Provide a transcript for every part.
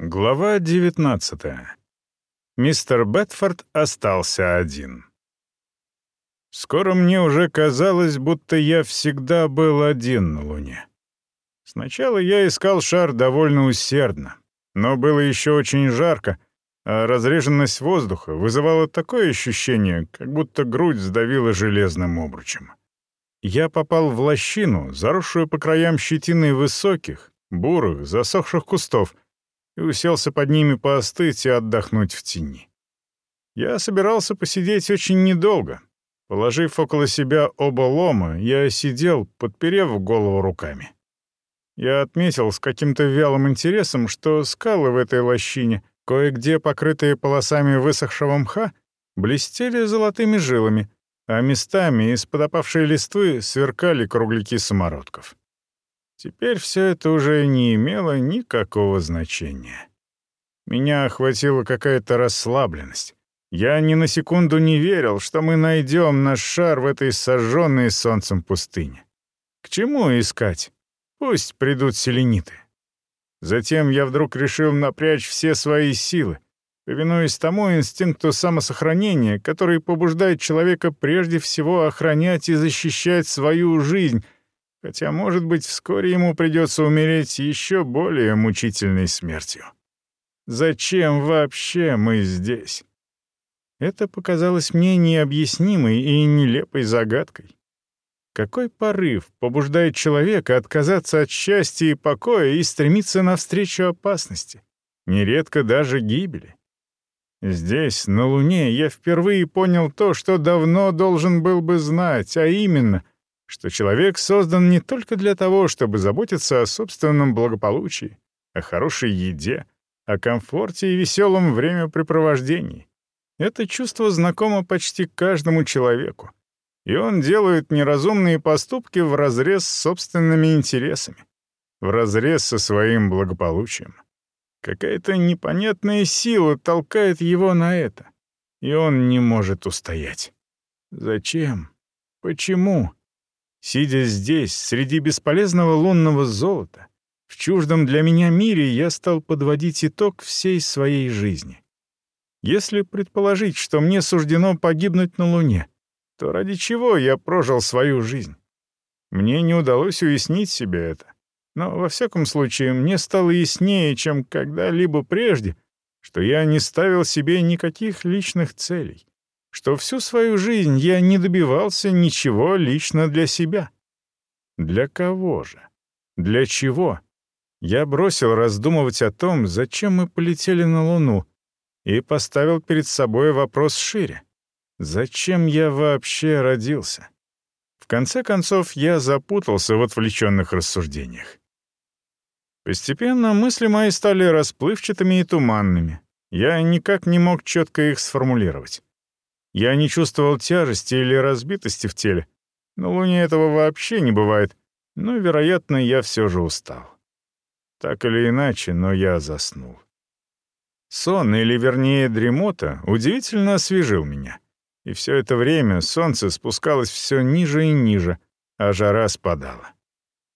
Глава 19. Мистер Бетфорд остался один. Скоро мне уже казалось, будто я всегда был один на Луне. Сначала я искал шар довольно усердно, но было еще очень жарко, а разреженность воздуха вызывала такое ощущение, как будто грудь сдавила железным обручем. Я попал в лощину, заросшую по краям щетиной высоких, бурых, засохших кустов — и уселся под ними поостыть и отдохнуть в тени. Я собирался посидеть очень недолго. Положив около себя оба лома, я сидел, подперев голову руками. Я отметил с каким-то вялым интересом, что скалы в этой лощине, кое-где покрытые полосами высохшего мха, блестели золотыми жилами, а местами из-под опавшей листвы сверкали кругляки самородков. Теперь все это уже не имело никакого значения. Меня охватила какая-то расслабленность. Я ни на секунду не верил, что мы найдем наш шар в этой сожженной солнцем пустыне. К чему искать? Пусть придут селениты. Затем я вдруг решил напрячь все свои силы, повинуясь тому инстинкту самосохранения, который побуждает человека прежде всего охранять и защищать свою жизнь — Хотя, может быть, вскоре ему придется умереть еще более мучительной смертью. Зачем вообще мы здесь? Это показалось мне необъяснимой и нелепой загадкой. Какой порыв побуждает человека отказаться от счастья и покоя и стремиться навстречу опасности, нередко даже гибели? Здесь, на Луне, я впервые понял то, что давно должен был бы знать, а именно — что человек создан не только для того, чтобы заботиться о собственном благополучии, о хорошей еде, о комфорте и веселом времяпрепровождении. Это чувство знакомо почти каждому человеку, и он делает неразумные поступки вразрез с собственными интересами, вразрез со своим благополучием. Какая-то непонятная сила толкает его на это, и он не может устоять. Зачем? Почему? Сидя здесь, среди бесполезного лунного золота, в чуждом для меня мире я стал подводить итог всей своей жизни. Если предположить, что мне суждено погибнуть на Луне, то ради чего я прожил свою жизнь? Мне не удалось уяснить себе это. Но, во всяком случае, мне стало яснее, чем когда-либо прежде, что я не ставил себе никаких личных целей что всю свою жизнь я не добивался ничего лично для себя. Для кого же? Для чего? Я бросил раздумывать о том, зачем мы полетели на Луну, и поставил перед собой вопрос шире. Зачем я вообще родился? В конце концов, я запутался в отвлеченных рассуждениях. Постепенно мысли мои стали расплывчатыми и туманными. Я никак не мог четко их сформулировать. Я не чувствовал тяжести или разбитости в теле. На Луне этого вообще не бывает, но, вероятно, я все же устал. Так или иначе, но я заснул. Сон, или вернее дремота, удивительно освежил меня. И все это время солнце спускалось все ниже и ниже, а жара спадала.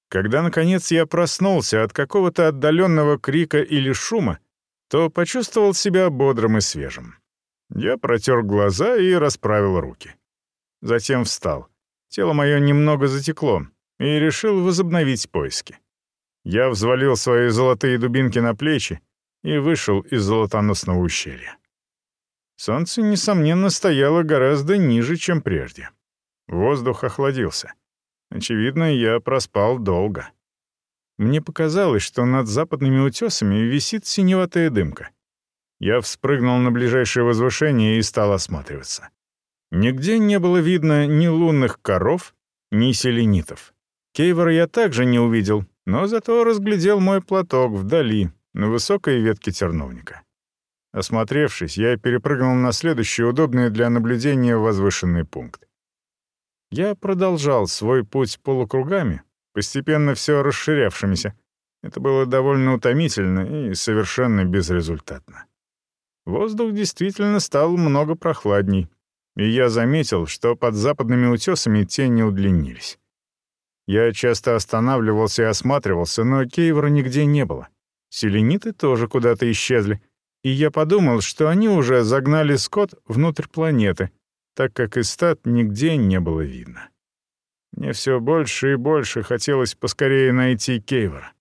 Когда, наконец, я проснулся от какого-то отдаленного крика или шума, то почувствовал себя бодрым и свежим. Я протер глаза и расправил руки. Затем встал. Тело мое немного затекло, и решил возобновить поиски. Я взвалил свои золотые дубинки на плечи и вышел из золотоносного ущелья. Солнце, несомненно, стояло гораздо ниже, чем прежде. Воздух охладился. Очевидно, я проспал долго. Мне показалось, что над западными утесами висит синеватая дымка — я вспрыгнул на ближайшее возвышение и стал осматриваться. Нигде не было видно ни лунных коров, ни селенитов. Кейвора я также не увидел, но зато разглядел мой платок вдали, на высокой ветке терновника. Осмотревшись, я перепрыгнул на следующий удобный для наблюдения возвышенный пункт. Я продолжал свой путь полукругами, постепенно все расширявшимися. Это было довольно утомительно и совершенно безрезультатно. Воздух действительно стал много прохладней, и я заметил, что под западными утесами тени удлинились. Я часто останавливался и осматривался, но Кейвора нигде не было. Селениты тоже куда-то исчезли, и я подумал, что они уже загнали скот внутрь планеты, так как и стад нигде не было видно. Мне все больше и больше хотелось поскорее найти Кейвора.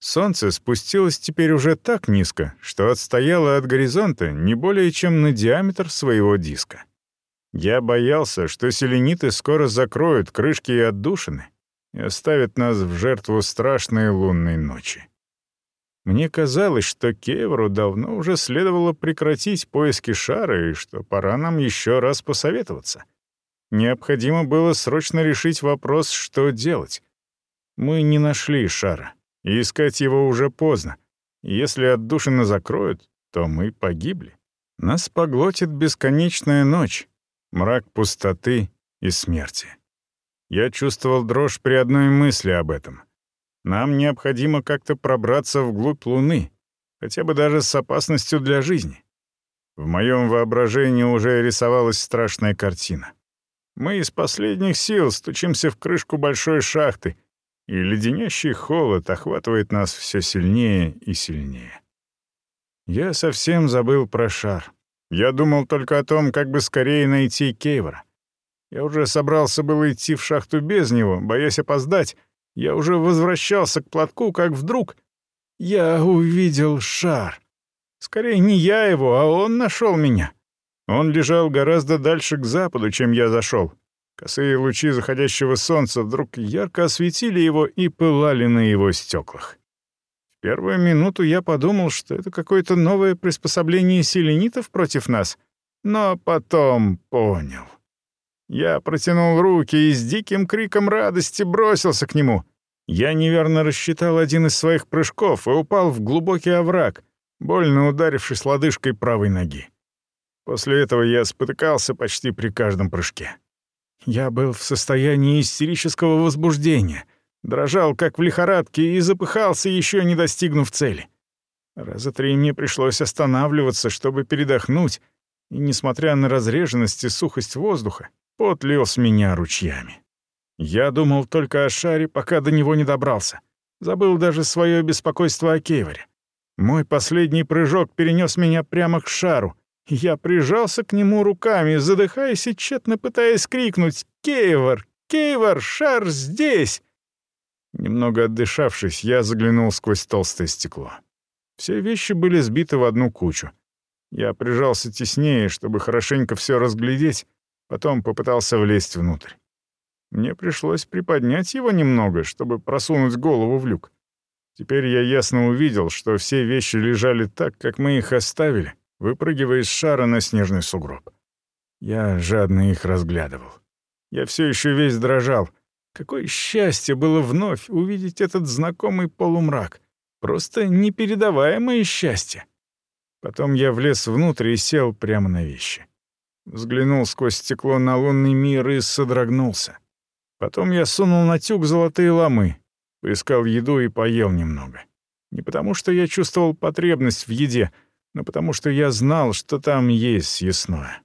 Солнце спустилось теперь уже так низко, что отстояло от горизонта не более чем на диаметр своего диска. Я боялся, что селениты скоро закроют крышки и отдушины и оставят нас в жертву страшной лунной ночи. Мне казалось, что Кевру давно уже следовало прекратить поиски шара и что пора нам еще раз посоветоваться. Необходимо было срочно решить вопрос, что делать. Мы не нашли шара и искать его уже поздно. Если отдушины закроют, то мы погибли. Нас поглотит бесконечная ночь, мрак пустоты и смерти. Я чувствовал дрожь при одной мысли об этом. Нам необходимо как-то пробраться вглубь Луны, хотя бы даже с опасностью для жизни. В моем воображении уже рисовалась страшная картина. Мы из последних сил стучимся в крышку большой шахты — и леденящий холод охватывает нас все сильнее и сильнее. Я совсем забыл про шар. Я думал только о том, как бы скорее найти Кейвора. Я уже собрался было идти в шахту без него, боясь опоздать. Я уже возвращался к платку, как вдруг я увидел шар. Скорее, не я его, а он нашел меня. Он лежал гораздо дальше к западу, чем я зашел. Косые лучи заходящего солнца вдруг ярко осветили его и пылали на его стеклах. В первую минуту я подумал, что это какое-то новое приспособление селенитов против нас, но потом понял. Я протянул руки и с диким криком радости бросился к нему. Я неверно рассчитал один из своих прыжков и упал в глубокий овраг, больно ударившись лодыжкой правой ноги. После этого я спотыкался почти при каждом прыжке. Я был в состоянии истерического возбуждения, дрожал как в лихорадке и запыхался, еще не достигнув цели. Раза три мне пришлось останавливаться, чтобы передохнуть, и, несмотря на разреженность и сухость воздуха, пот лил с меня ручьями. Я думал только о шаре, пока до него не добрался. Забыл даже свое беспокойство о Кевере. Мой последний прыжок перенес меня прямо к шару, я прижался к нему руками, задыхаясь и тщетно пытаясь крикнуть «Кейвор! Кейвор! Шар здесь!» Немного отдышавшись, я заглянул сквозь толстое стекло. Все вещи были сбиты в одну кучу. Я прижался теснее, чтобы хорошенько все разглядеть, потом попытался влезть внутрь. Мне пришлось приподнять его немного, чтобы просунуть голову в люк. Теперь я ясно увидел, что все вещи лежали так, как мы их оставили, выпрыгивая из шара на снежный сугроб. Я жадно их разглядывал. Я все еще весь дрожал. Какое счастье было вновь увидеть этот знакомый полумрак. Просто непередаваемое счастье. Потом я влез внутрь и сел прямо на вещи. Взглянул сквозь стекло на лунный мир и содрогнулся. Потом я сунул на тюк золотые ломы, поискал еду и поел немного. Не потому что я чувствовал потребность в еде — но потому что я знал, что там есть съестное.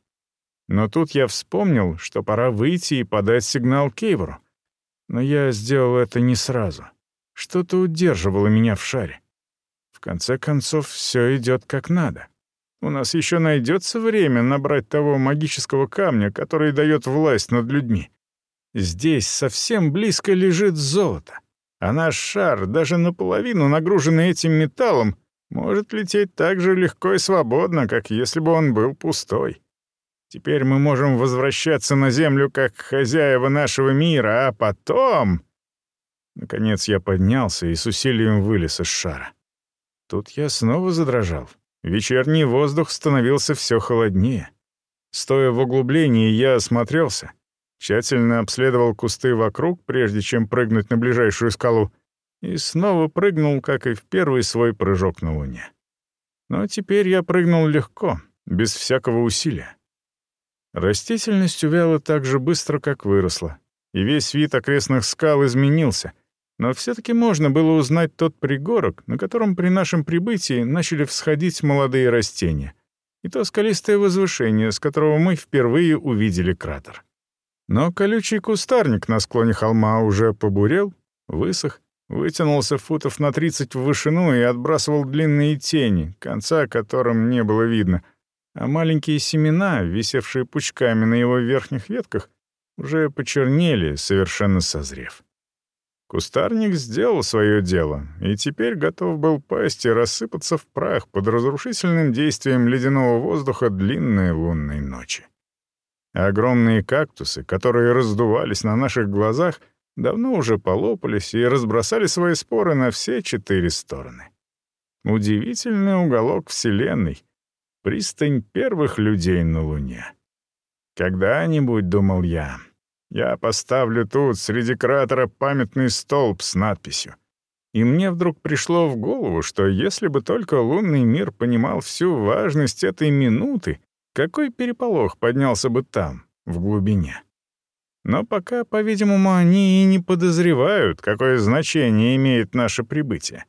Но тут я вспомнил, что пора выйти и подать сигнал Кейвору. Но я сделал это не сразу. Что-то удерживало меня в шаре. В конце концов, все идет как надо. У нас еще найдется время набрать того магического камня, который дает власть над людьми. Здесь совсем близко лежит золото, а наш шар, даже наполовину нагруженный этим металлом, может лететь так же легко и свободно, как если бы он был пустой. Теперь мы можем возвращаться на Землю как хозяева нашего мира, а потом...» Наконец я поднялся и с усилием вылез из шара. Тут я снова задрожал. Вечерний воздух становился все холоднее. Стоя в углублении, я осмотрелся, тщательно обследовал кусты вокруг, прежде чем прыгнуть на ближайшую скалу, и снова прыгнул, как и в первый свой прыжок на Луне. Но теперь я прыгнул легко, без всякого усилия. Растительность увяла так же быстро, как выросла, и весь вид окрестных скал изменился, но все-таки можно было узнать тот пригорок, на котором при нашем прибытии начали всходить молодые растения, и то скалистое возвышение, с которого мы впервые увидели кратер. Но колючий кустарник на склоне холма уже побурел, высох вытянулся футов на тридцать в вышину и отбрасывал длинные тени, конца которым не было видно, а маленькие семена, висевшие пучками на его верхних ветках, уже почернели, совершенно созрев. Кустарник сделал свое дело, и теперь готов был пасть и рассыпаться в прах под разрушительным действием ледяного воздуха длинной лунной ночи. Огромные кактусы, которые раздувались на наших глазах, давно уже полопались и разбросали свои споры на все четыре стороны. Удивительный уголок Вселенной, пристань первых людей на Луне. Когда-нибудь, думал я, я поставлю тут, среди кратера, памятный столб с надписью. И мне вдруг пришло в голову, что если бы только лунный мир понимал всю важность этой минуты, какой переполох поднялся бы там, в глубине. Но пока, по-видимому, они и не подозревают, какое значение имеет наше прибытие.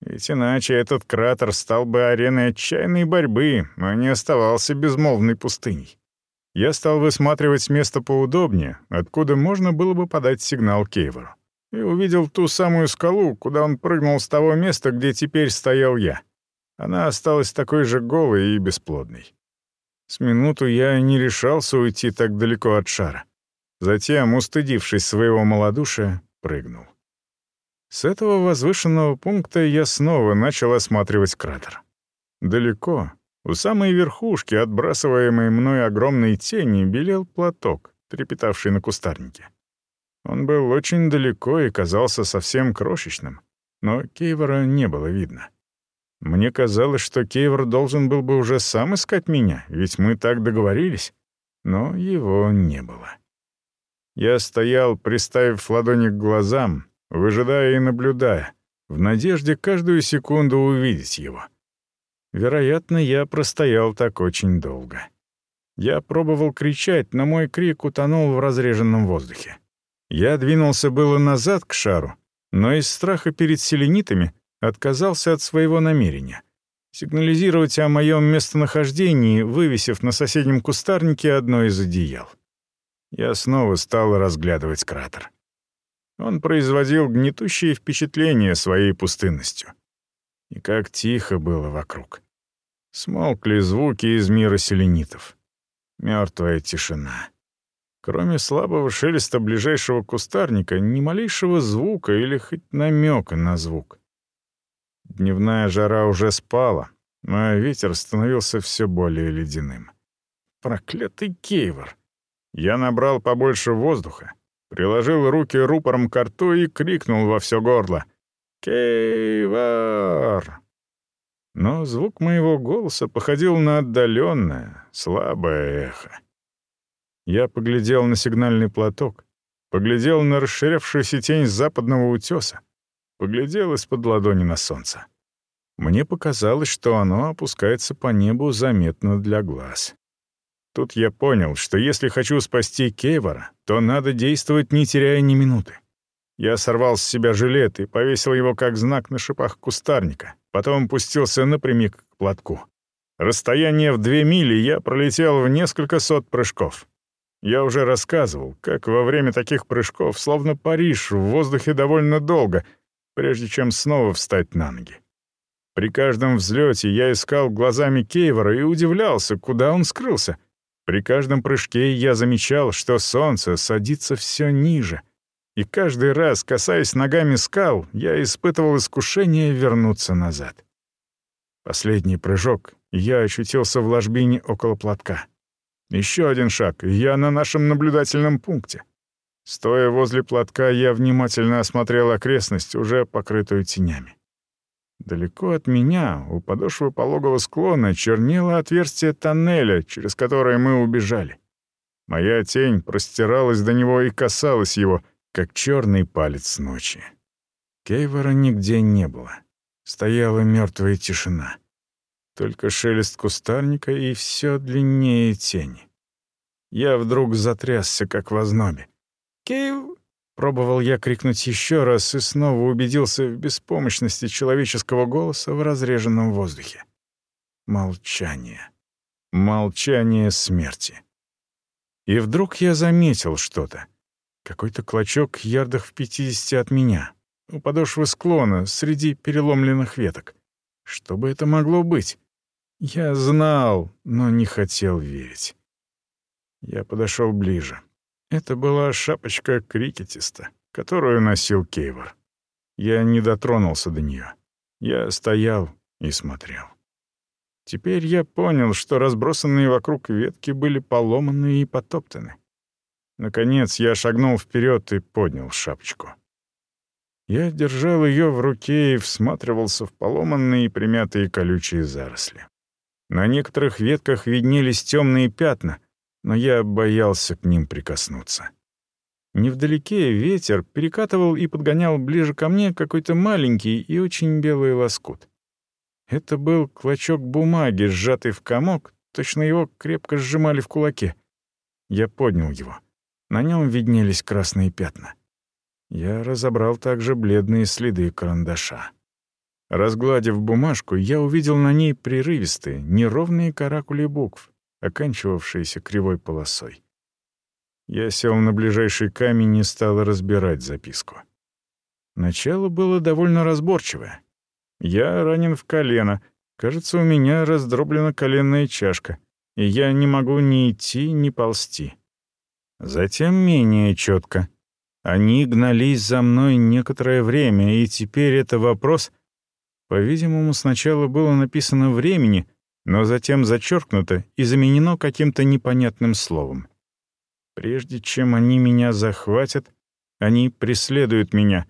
Ведь иначе этот кратер стал бы ареной отчаянной борьбы, а не оставался безмолвной пустыней я стал высматривать место поудобнее, откуда можно было бы подать сигнал Кейвору. И увидел ту самую скалу, куда он прыгнул с того места, где теперь стоял я. Она осталась такой же голой и бесплодной. С минуту я не решался уйти так далеко от шара. Затем, устыдившись своего малодушия, прыгнул. С этого возвышенного пункта я снова начал осматривать кратер. Далеко, у самой верхушки, отбрасываемой мной огромной тени, белел платок, трепетавший на кустарнике. Он был очень далеко и казался совсем крошечным, но Кейвора не было видно. Мне казалось, что Кейвор должен был бы уже сам искать меня, ведь мы так договорились, но его не было. Я стоял, приставив ладони к глазам, выжидая и наблюдая, в надежде каждую секунду увидеть его — Вероятно, я простоял так очень долго. Я пробовал кричать, но мой крик утонул в разреженном воздухе. Я двинулся было назад к шару, но из страха перед селенитами отказался от своего намерения — сигнализировать о моем местонахождении, вывесив на соседнем кустарнике одно из одеял. Я снова стал разглядывать кратер. Он производил гнетущее впечатление своей пустынностью. И как тихо было вокруг. Смолкли звуки из мира селенитов. Мертвая тишина. Кроме слабого шелеста ближайшего кустарника, ни малейшего звука или хоть намека на звук. Дневная жара уже спала, а ветер становился все более ледяным. Проклятый кейвор! Я набрал побольше воздуха, приложил руки рупором к рту и крикнул во все горло. «Кейвор!» Но звук моего голоса походил на отдаленное, слабое эхо. Я поглядел на сигнальный платок, поглядел на расширявшуюся тень западного утеса, поглядел из-под ладони на солнце. Мне показалось, что оно опускается по небу заметно для глаз. Тут я понял, что если хочу спасти Кейвора, то надо действовать, не теряя ни минуты. Я сорвал с себя жилет и повесил его как знак на шипах кустарника, потом пустился напрямик к платку. Расстояние в две мили я пролетел в несколько сот прыжков. Я уже рассказывал, как во время таких прыжков, словно Париж, в воздухе довольно долго, прежде чем снова встать на ноги. При каждом взлете я искал глазами Кейвора и удивлялся, куда он скрылся. При каждом прыжке я замечал, что солнце садится все ниже — и каждый раз, касаясь ногами скал, я испытывал искушение вернуться назад. Последний прыжок, я очутился в ложбине около платка. Еще один шаг, я на нашем наблюдательном пункте. Стоя возле платка, я внимательно осмотрел окрестность, уже покрытую тенями. Далеко от меня, у подошвы пологого склона, чернело отверстие тоннеля, через которое мы убежали. Моя тень простиралась до него и касалась его, как черный палец ночи. Кейвора нигде не было. Стояла мертвая тишина. Только шелест кустарника и все длиннее тени. Я вдруг затрясся, как в ознобе. «Кейв...» — пробовал я крикнуть еще раз и снова убедился в беспомощности человеческого голоса в разреженном воздухе. Молчание. Молчание смерти. И вдруг я заметил что-то — какой-то клочок ярдах в пятидесяти от меня. у подошвы склона, среди переломленных веток. Что бы это могло быть? Я знал, но не хотел верить. Я подошел ближе. Это была шапочка крикетиста, которую носил Кейвор. Я не дотронулся до нее. Я стоял и смотрел. Теперь я понял, что разбросанные вокруг ветки были поломаны и потоптаны. Наконец я шагнул вперед и поднял шапочку. Я держал ее в руке и всматривался в поломанные и примятые колючие заросли. На некоторых ветках виднелись темные пятна, но я боялся к ним прикоснуться. Невдалеке ветер перекатывал и подгонял ближе ко мне какой-то маленький и очень белый лоскут. Это был клочок бумаги, сжатый в комок, точно его крепко сжимали в кулаке. Я поднял его. На нем виднелись красные пятна. Я разобрал также бледные следы карандаша. Разгладив бумажку, я увидел на ней прерывистые, неровные каракули букв, оканчивавшиеся кривой полосой. Я сел на ближайший камень и стал разбирать записку. Начало было довольно разборчивое. Я ранен в колено. Кажется, у меня раздроблена коленная чашка, и я не могу ни идти, ни ползти. Затем менее четко. Они гнались за мной некоторое время, и теперь это вопрос... По-видимому, сначала было написано «времени», но затем зачеркнуто и заменено каким-то непонятным словом. Прежде чем они меня захватят, они преследуют меня.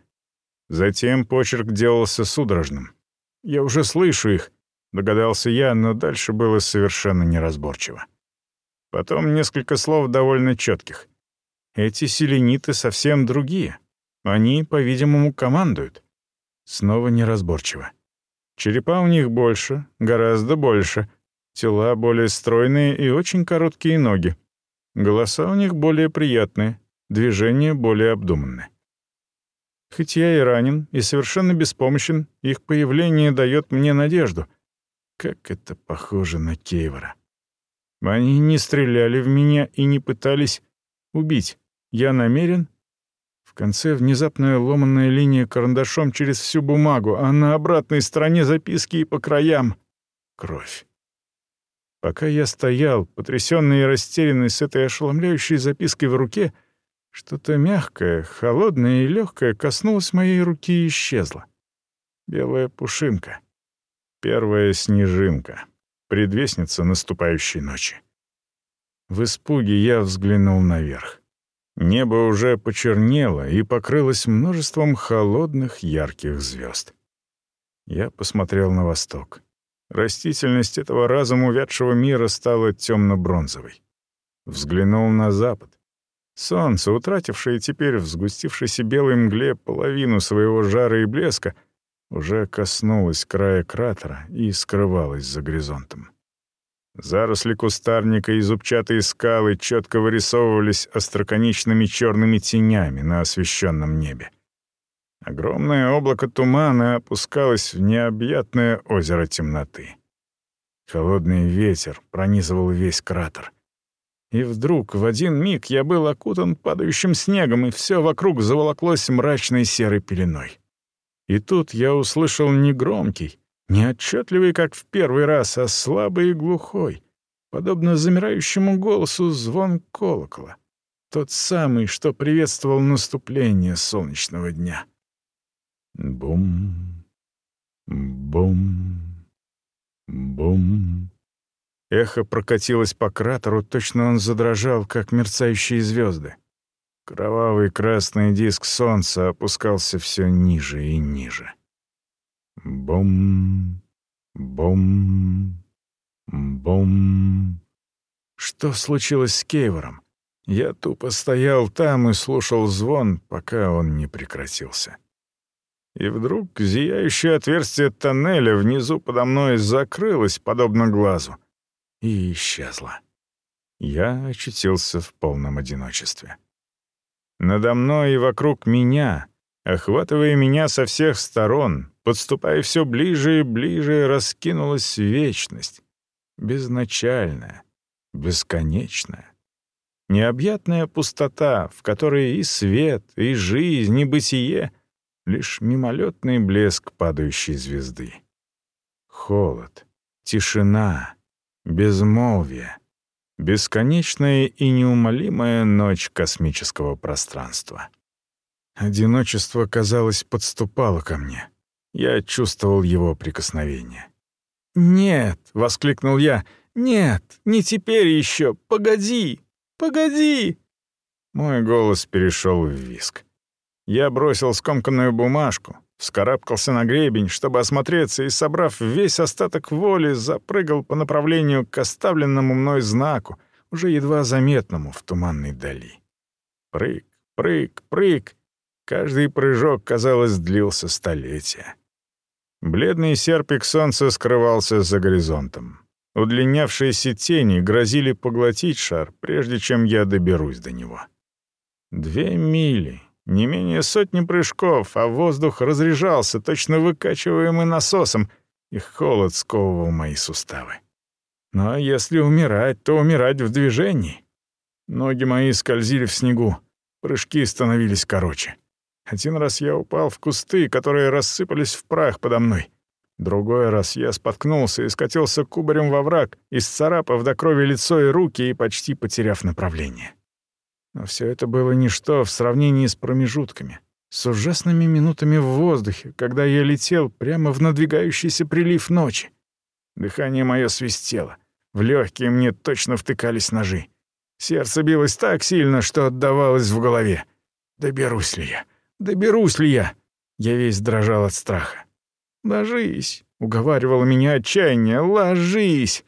Затем почерк делался судорожным. Я уже слышу их, догадался я, но дальше было совершенно неразборчиво. Потом несколько слов довольно четких. Эти селениты совсем другие. Они, по-видимому, командуют. Снова неразборчиво. Черепа у них больше, гораздо больше. Тела более стройные и очень короткие ноги. Голоса у них более приятные, движения более обдуманные. Хоть я и ранен, и совершенно беспомощен, их появление дает мне надежду. Как это похоже на Кейвора. Они не стреляли в меня и не пытались убить. Я намерен? В конце внезапная ломанная линия карандашом через всю бумагу, а на обратной стороне записки и по краям — кровь. Пока я стоял, потрясенный и растерянный с этой ошеломляющей запиской в руке, что-то мягкое, холодное и легкое коснулось моей руки и исчезло. Белая пушинка. Первая снежинка. Предвестница наступающей ночи. В испуге я взглянул наверх. Небо уже почернело и покрылось множеством холодных ярких звезд. Я посмотрел на восток. Растительность этого разом увядшего мира стала темно-бронзовой. Взглянул на запад. Солнце, утратившее теперь в сгустившейся белой мгле половину своего жара и блеска, уже коснулось края кратера и скрывалось за горизонтом. Заросли кустарника и зубчатые скалы четко вырисовывались остроконечными черными тенями на освещенном небе. Огромное облако тумана опускалось в необъятное озеро темноты. Холодный ветер пронизывал весь кратер. И вдруг в один миг я был окутан падающим снегом, и все вокруг заволоклось мрачной серой пеленой. И тут я услышал негромкий, неотчетливый, как в первый раз, а слабый и глухой, подобно замирающему голосу звон колокола. Тот самый, что приветствовал наступление солнечного дня. Бум, бум, бум. Эхо прокатилось по кратеру, точно он задрожал, как мерцающие звезды. Кровавый красный диск солнца опускался все ниже и ниже. Бум, бум, бум. Что случилось с Кейвором? Я тупо стоял там и слушал звон, пока он не прекратился. И вдруг зияющее отверстие тоннеля внизу подо мной закрылось, подобно глазу, и исчезло. Я очутился в полном одиночестве. Надо мной и вокруг меня, охватывая меня со всех сторон, подступая все ближе и ближе, раскинулась вечность, безначальная, бесконечная. Необъятная пустота, в которой и свет, и жизнь, и бытие — лишь мимолетный блеск падающей звезды. Холод, тишина, безмолвие, бесконечная и неумолимая ночь космического пространства. Одиночество, казалось, подступало ко мне. Я чувствовал его прикосновение. «Нет!» — воскликнул я. «Нет, не теперь еще! Погоди! Погоди!» Мой голос перешел в виск. Я бросил скомканную бумажку, вскарабкался на гребень, чтобы осмотреться, и, собрав весь остаток воли, запрыгал по направлению к оставленному мной знаку, уже едва заметному в туманной дали. Прыг, прыг, прыг. Каждый прыжок, казалось, длился столетия. Бледный серпик солнца скрывался за горизонтом. Удлинявшиеся тени грозили поглотить шар, прежде чем я доберусь до него. Две мили, не менее сотни прыжков, а воздух разряжался, точно выкачиваемый насосом, и холод сковывал мои суставы. Но если умирать, то умирать в движении. Ноги мои скользили в снегу, прыжки становились короче. Один раз я упал в кусты, которые рассыпались в прах подо мной. Другой раз я споткнулся и скатился кубарем во враг, исцарапав до крови лицо и руки и почти потеряв направление. Но все это было ничто в сравнении с промежутками, с ужасными минутами в воздухе, когда я летел прямо в надвигающийся прилив ночи. Дыхание мое свистело, в легкие мне точно втыкались ножи. Сердце билось так сильно, что отдавалось в голове. Доберусь ли я? Доберусь ли я? Я весь дрожал от страха. «Ложись», — уговаривало меня отчаяние, «ложись».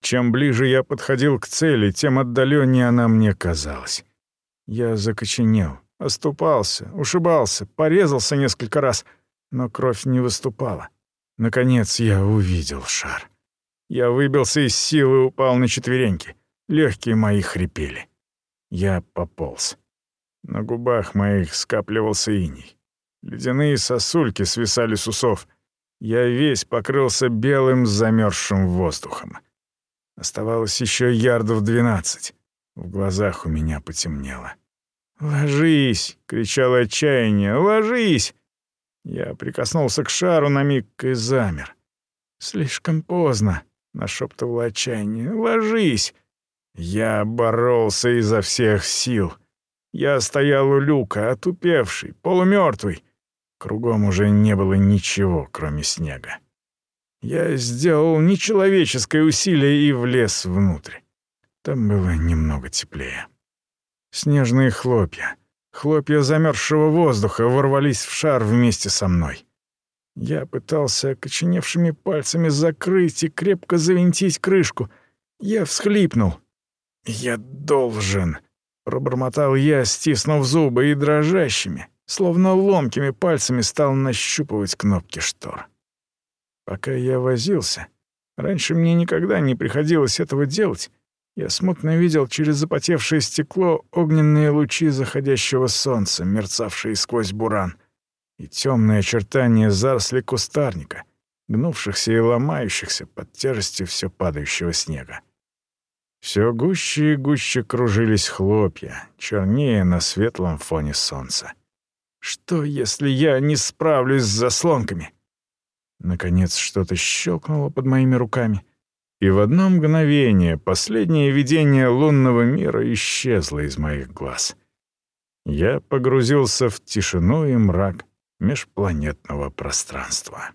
Чем ближе я подходил к цели, тем отдаленнее она мне казалась. Я закоченел, оступался, ушибался, порезался несколько раз, но кровь не выступала. Наконец я увидел шар. Я выбился из силы и упал на четвереньки. Легкие мои хрипели. Я пополз. На губах моих скапливался иней. Ледяные сосульки свисали с усов. Я весь покрылся белым замерзшим воздухом. Оставалось еще ярдов двенадцать. В глазах у меня потемнело. «Ложись!» — кричал отчаяние. «Ложись!» Я прикоснулся к шару на миг и замер. «Слишком поздно», — нашептывал отчаяние. «Ложись!» Я боролся изо всех сил. Я стоял у люка, отупевший, полумертвый. Кругом уже не было ничего, кроме снега. Я сделал нечеловеческое усилие и влез внутрь. Там было немного теплее. Снежные хлопья, хлопья замерзшего воздуха ворвались в шар вместе со мной. Я пытался окоченевшими пальцами закрыть и крепко завинтить крышку. Я всхлипнул. «Я должен...» Пробормотал я, стиснув зубы и дрожащими, словно ломкими пальцами стал нащупывать кнопки штор. Пока я возился, раньше мне никогда не приходилось этого делать, я смутно видел через запотевшее стекло огненные лучи заходящего солнца, мерцавшие сквозь буран, и темные очертания заросли кустарника, гнувшихся и ломающихся под тяжестью все падающего снега. Все гуще и гуще кружились хлопья, чернее на светлом фоне солнца. Что, если я не справлюсь с заслонками? Наконец что-то щелкнуло под моими руками, и в одно мгновение последнее видение лунного мира исчезло из моих глаз. Я погрузился в тишину и мрак межпланетного пространства.